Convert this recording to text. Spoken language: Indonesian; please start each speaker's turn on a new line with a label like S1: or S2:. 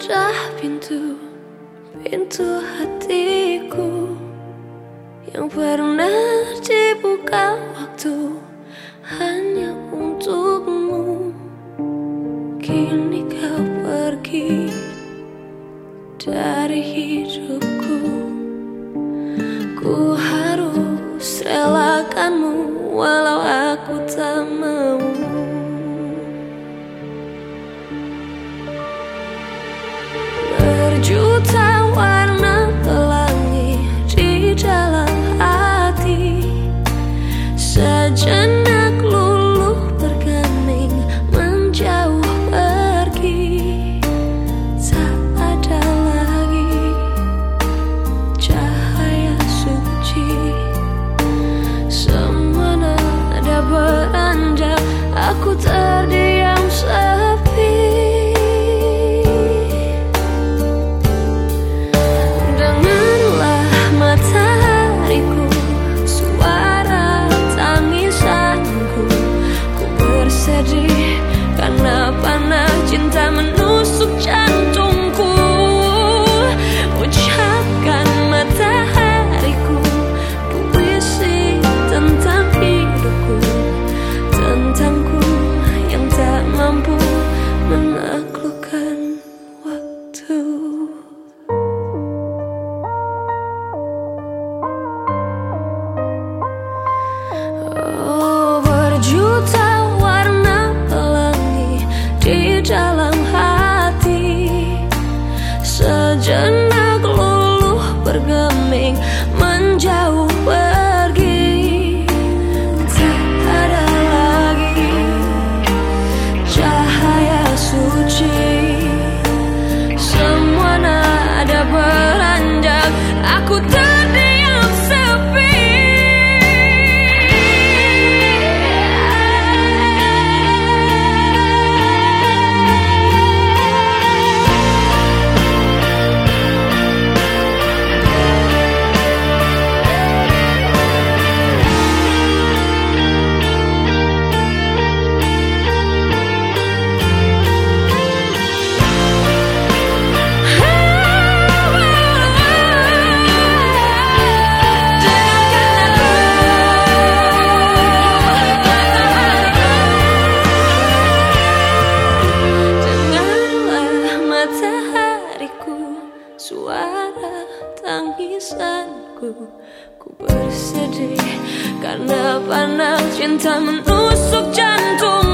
S1: sudah pintu Pintu hatiku Yang pernah dibuka waktu Hanya untukmu. Kini kau pergi Dari hidupku. Ku ku terdiri di dalam hati. Sejenak luluh bergeming menjauh tangisanku Ku bersedih Karena panas cinta menusuk jantung